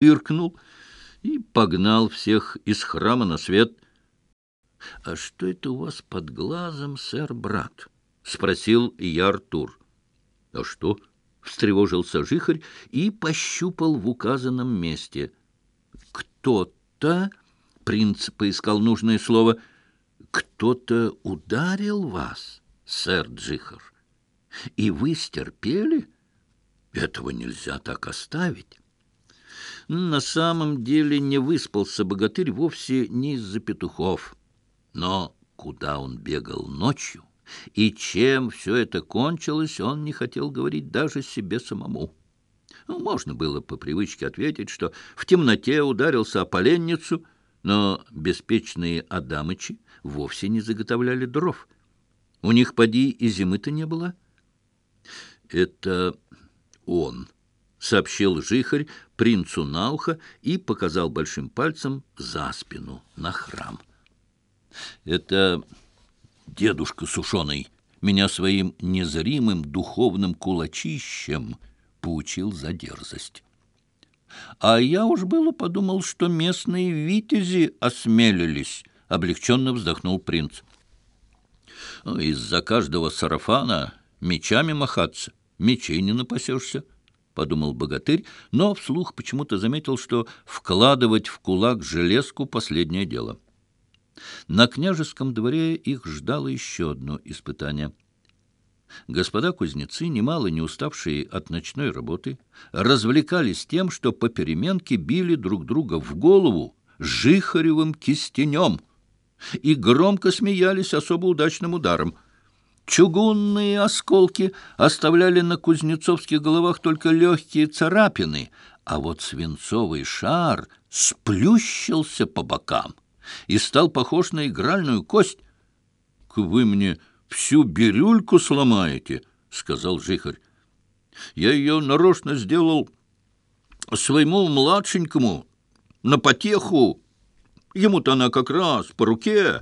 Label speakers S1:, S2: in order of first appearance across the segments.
S1: фыркнул и погнал всех из храма на свет. — А что это у вас под глазом, сэр, брат? — спросил я Артур. — А что? — встревожился жихарь и пощупал в указанном месте. — Кто-то... — принц поискал нужное слово. — Кто-то ударил вас, сэр Джихар, и вы стерпели? Этого нельзя так оставить. Ну, на самом деле не выспался богатырь вовсе не из-за петухов. Но куда он бегал ночью и чем все это кончилось, он не хотел говорить даже себе самому. Ну, можно было по привычке ответить, что в темноте ударился о поленницу, но беспечные Адамычи вовсе не заготовляли дров. У них, поди, и зимы-то не было. Это он сообщил жихарь принцу на ухо и показал большим пальцем за спину на храм. «Это дедушка сушеный меня своим незримым духовным кулачищем поучил за дерзость. А я уж было подумал, что местные витязи осмелились», — облегченно вздохнул принц. «Ну, «Из-за каждого сарафана мечами махаться, мечей не напасешься» подумал богатырь, но вслух почему-то заметил, что вкладывать в кулак железку — последнее дело. На княжеском дворе их ждало еще одно испытание. Господа кузнецы, немало не уставшие от ночной работы, развлекались тем, что по переменке били друг друга в голову жихаревым кистенем и громко смеялись особо удачным ударом — Чугунные осколки оставляли на кузнецовских головах только легкие царапины, а вот свинцовый шар сплющился по бокам и стал похож на игральную кость. — Вы мне всю бирюльку сломаете, — сказал жихарь. — Я ее нарочно сделал своему младшенькому на потеху. Ему-то она как раз по руке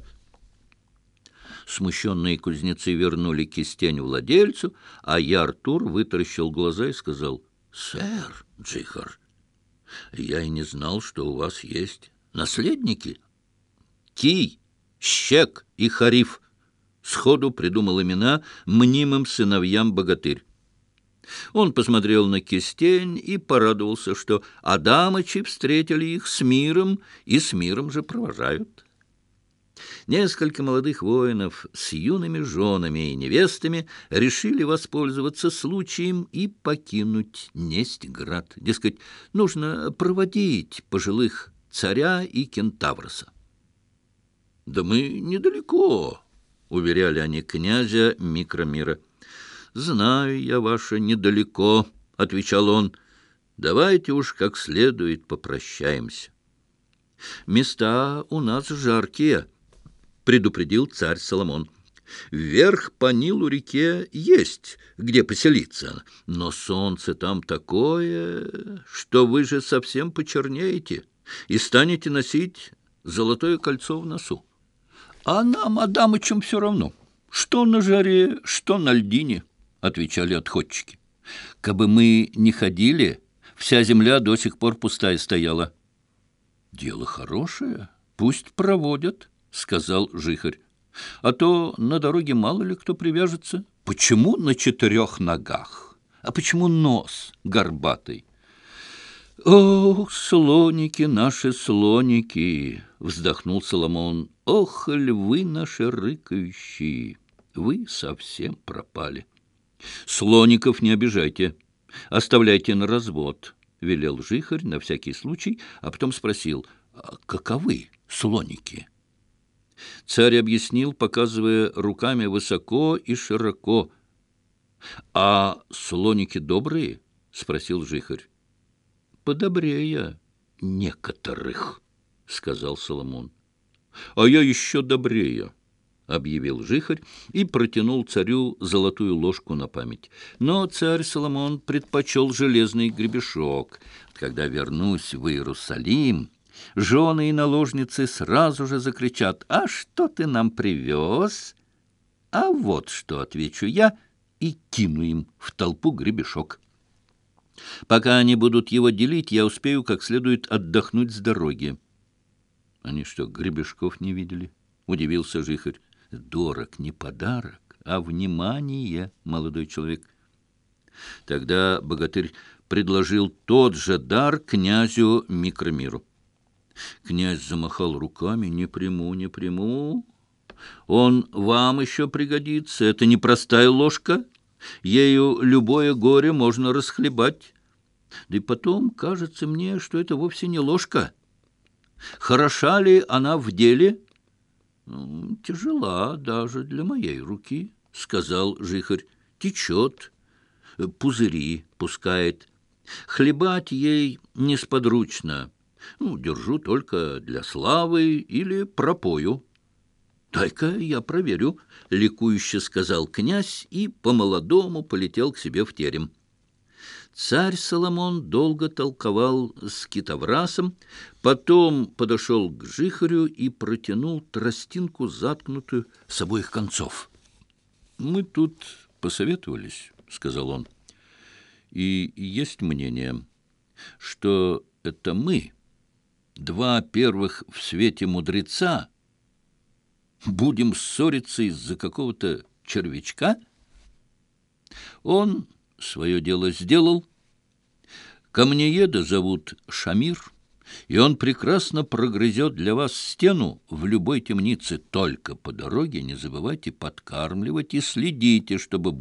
S1: смущенные кузнецы вернули кистень владельцу, а я, Артур, вытаращил глаза и сказал, «Сэр Джихар, я и не знал, что у вас есть наследники. Кий, Щек и Хариф» сходу придумал имена мнимым сыновьям богатырь. Он посмотрел на кистень и порадовался, что Адамычи встретили их с миром и с миром же провожают. Несколько молодых воинов с юными женами и невестами решили воспользоваться случаем и покинуть Нестьград. Дескать, нужно проводить пожилых царя и кентавроса. «Да мы недалеко», — уверяли они князя микромира. «Знаю я ваше недалеко», — отвечал он. «Давайте уж как следует попрощаемся». «Места у нас жаркие» предупредил царь Соломон. Вверх по Нилу реке есть, где поселиться, но солнце там такое, что вы же совсем почернеете и станете носить золотое кольцо в носу. А нам, Адамычам, все равно, что на жаре, что на льдине, — отвечали отходчики. Кабы мы не ходили, вся земля до сих пор пустая стояла. Дело хорошее, пусть проводят сказал жихарь. «А то на дороге мало ли кто привяжется. Почему на четырех ногах? А почему нос горбатый?» «Ох, слоники наши, слоники!» — вздохнул Соломон. «Ох, львы наши рыкающие! Вы совсем пропали!» «Слоников не обижайте! Оставляйте на развод!» — велел жихарь на всякий случай, а потом спросил, «А каковы слоники?» Царь объяснил, показывая руками высоко и широко. — А слоники добрые? — спросил жихарь. — Подобрее некоторых, — сказал Соломон. — А я еще добрее, — объявил жихарь и протянул царю золотую ложку на память. Но царь Соломон предпочел железный гребешок. Когда вернусь в Иерусалим... Жены и наложницы сразу же закричат «А что ты нам привез?» «А вот что», — отвечу я, и кину им в толпу гребешок. Пока они будут его делить, я успею как следует отдохнуть с дороги. Они что, гребешков не видели? Удивился жихарь. Дорог не подарок, а внимание, молодой человек. Тогда богатырь предложил тот же дар князю Микромиру. Князь замахал руками. «Не приму, не приму. Он вам еще пригодится. Это не простая ложка. Ею любое горе можно расхлебать. Да и потом кажется мне, что это вовсе не ложка. Хороша ли она в деле?» «Ну, Ну держу только для славы или пропою». «Дай-ка я проверю», — ликующе сказал князь и по-молодому полетел к себе в терем. Царь Соломон долго толковал с китоврасом, потом подошел к жихарю и протянул тростинку, заткнутую с обоих концов. «Мы тут посоветовались», — сказал он, — «и есть мнение, что это мы...» два первых в свете мудреца, будем ссориться из-за какого-то червячка? Он свое дело сделал. Камнееда зовут Шамир, и он прекрасно прогрызет для вас стену в любой темнице. Только по дороге не забывайте подкармливать и следите, чтобы